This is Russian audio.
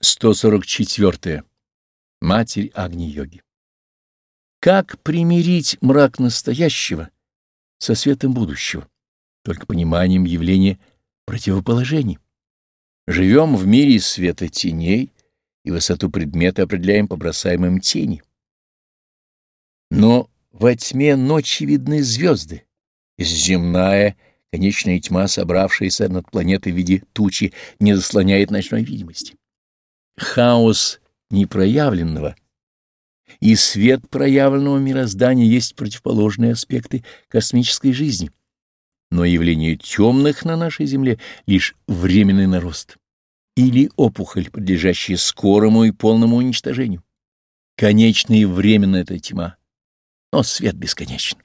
144. Матерь Агни-йоги. Как примирить мрак настоящего со светом будущего? Только пониманием явления противоположений. Живем в мире света теней и высоту предмета определяем по бросаемым тени. Но во тьме ночи видны звезды, земная конечная тьма, собравшаяся над планетой в виде тучи, не заслоняет ночной видимости хаос непроявленного и свет проявленного мироздания есть противоположные аспекты космической жизни, но явление темных на нашей Земле — лишь временный нарост или опухоль, подлежащая скорому и полному уничтожению. Конечная и временная эта тьма, но свет бесконечен.